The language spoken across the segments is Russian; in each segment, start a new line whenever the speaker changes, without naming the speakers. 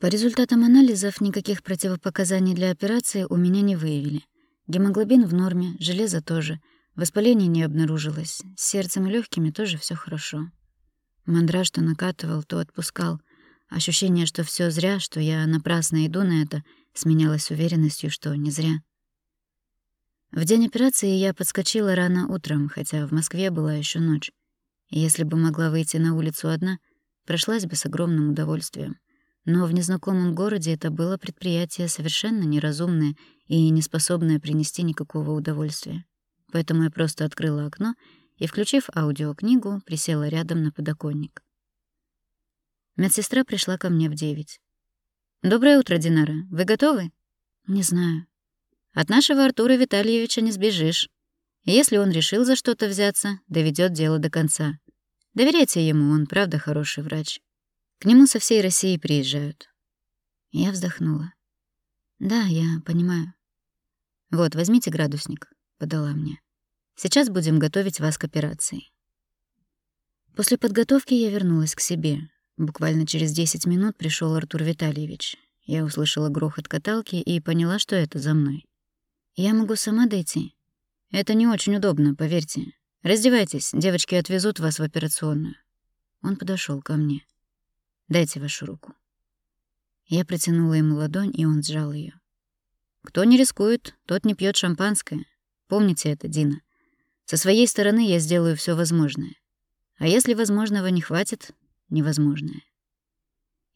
По результатам анализов никаких противопоказаний для операции у меня не выявили. Гемоглобин в норме, железо тоже, воспаления не обнаружилось, с сердцем и легкими тоже все хорошо. Мандраж то накатывал, то отпускал. Ощущение, что все зря, что я напрасно иду на это, сменялось уверенностью, что не зря. В день операции я подскочила рано утром, хотя в Москве была еще ночь. Если бы могла выйти на улицу одна, прошлась бы с огромным удовольствием. Но в незнакомом городе это было предприятие совершенно неразумное и не способное принести никакого удовольствия. Поэтому я просто открыла окно и, включив аудиокнигу, присела рядом на подоконник. Медсестра пришла ко мне в девять. «Доброе утро, Динара. Вы готовы?» «Не знаю». «От нашего Артура Витальевича не сбежишь. Если он решил за что-то взяться, доведет дело до конца. Доверяйте ему, он правда хороший врач. К нему со всей России приезжают». Я вздохнула. «Да, я понимаю». «Вот, возьмите градусник», — подала мне. Сейчас будем готовить вас к операции. После подготовки я вернулась к себе. Буквально через 10 минут пришел Артур Витальевич. Я услышала грохот каталки и поняла, что это за мной. Я могу сама дойти. Это не очень удобно, поверьте. Раздевайтесь, девочки отвезут вас в операционную. Он подошел ко мне. Дайте вашу руку. Я протянула ему ладонь, и он сжал ее. Кто не рискует, тот не пьет шампанское. Помните это, Дина. Со своей стороны я сделаю все возможное. А если возможного не хватит, невозможное.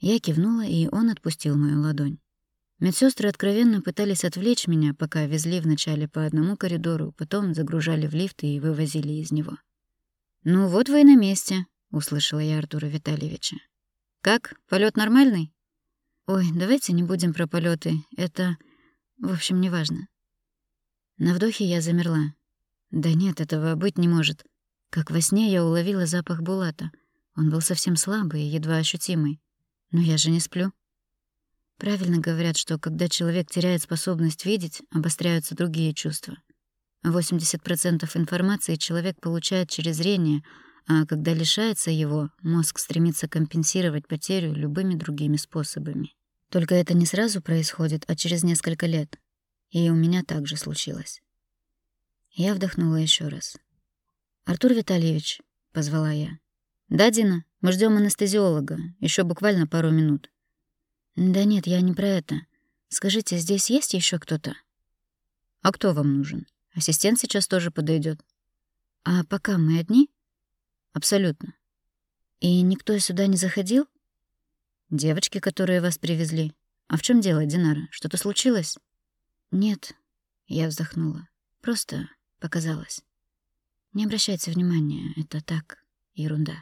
Я кивнула, и он отпустил мою ладонь. Медсестры откровенно пытались отвлечь меня, пока везли вначале по одному коридору, потом загружали в лифт и вывозили из него. «Ну вот вы и на месте», — услышала я Артура Витальевича. «Как, полет нормальный?» «Ой, давайте не будем про полеты. Это... В общем, неважно». На вдохе я замерла. Да нет, этого быть не может. Как во сне я уловила запах Булата. Он был совсем слабый и едва ощутимый. Но я же не сплю. Правильно говорят, что когда человек теряет способность видеть, обостряются другие чувства. 80% информации человек получает через зрение, а когда лишается его, мозг стремится компенсировать потерю любыми другими способами. Только это не сразу происходит, а через несколько лет. И у меня также случилось. Я вдохнула еще раз. «Артур Витальевич», — позвала я. «Да, Дина, мы ждем анестезиолога. Еще буквально пару минут». «Да нет, я не про это. Скажите, здесь есть еще кто-то?» «А кто вам нужен? Ассистент сейчас тоже подойдет. «А пока мы одни?» «Абсолютно». «И никто сюда не заходил?» «Девочки, которые вас привезли. А в чем дело, Динара? Что-то случилось?» «Нет», — я вздохнула. «Просто Показалось. Не обращайте внимания, это так, ерунда.